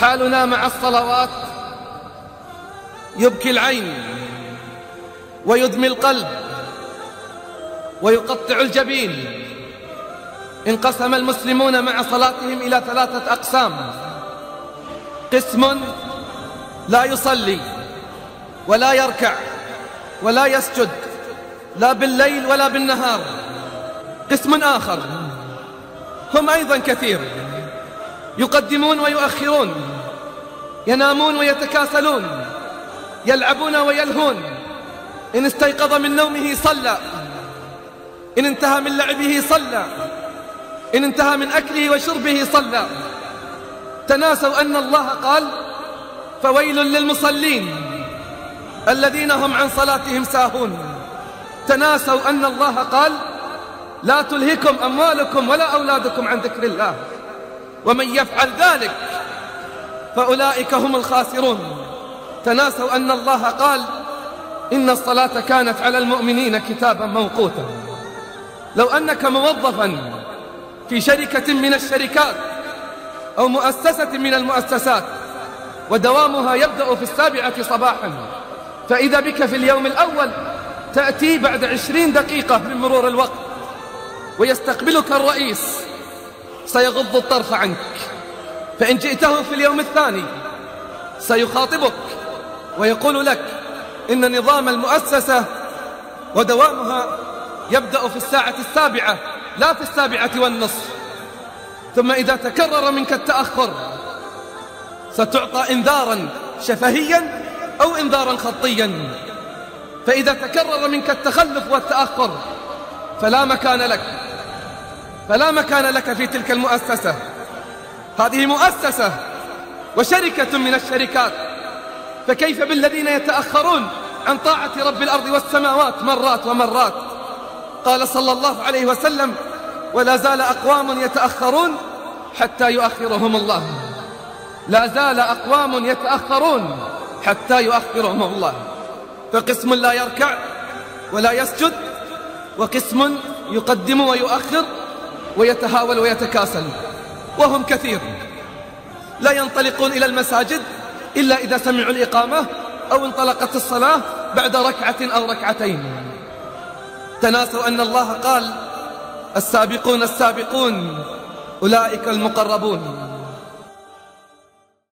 حالنا مع الصلوات. يبكي العين ويدمي القلب ويقطع الجبين. انقسم المسلمون مع صلاتهم إلى ثلاثة أقسام. قسم لا يصلي ولا يركع ولا يسجد لا بالليل ولا بالنهار. قسم آخر هم أيضا كثير. يقدمون ويؤخرون ينامون ويتكاسلون يلعبون ويلهون. إن استيقظ من نومه صلى إن انتهى من لعبه صلى إن انتهى من أكله وشربه صلى. تناسوا أن الله قال فويل للمصلين الذين هم عن صلاتهم ساهون. تناسوا أن الله قال لا تلهكم أموالكم ولا أولادكم عن ذكر الله. ومن يفعل ذلك فأولئك هم الخاسرون. تناسوا أن الله قال إن الصلاة كانت على المؤمنين كتابا موقوتا. لو أنك موظفا في شركة من الشركات أو مؤسسة من المؤسسات ودوامها يبدأ في السابعة صباحا فإذا بك في اليوم الأول تأتي بعد عشرين دقيقة من مرور الوقت ويستقبلك الرئيس. سيغض الطرف عنك. فإن جئته في اليوم الثاني سيخاطبك ويقول لك إن نظام المؤسسة ودوامها يبدأ في الساعة السابعة لا في السابعة والنصف. ثم إذا تكرر منك التأخر ستعطى إنذارا شفهيا أو إنذارا خطيا. فإذا تكرر منك التخلف والتأخر فلا مكان لك. فلا مكان لك في تلك المؤسسة. هذه مؤسسة وشركة من الشركات. فكيف بالذين يتأخرون عن طاعة رب الأرض والسماوات مرات ومرات؟ قال صلى الله عليه وسلم ولا زال أقوام يتأخرون حتى يؤخرهم الله. لا زال أقوام يتأخرون حتى يؤخرهم الله. فقسم لا يركع ولا يسجد وقسم يقدم ويؤخر ويتهاول ويتكاسل وهم كثير. لا ينطلقون إلى المساجد إلا إذا سمعوا الإقامة أو انطلقت الصلاة بعد ركعة أو ركعتين. تناسوا أن الله قال السابقون السابقون أولئك المقربون.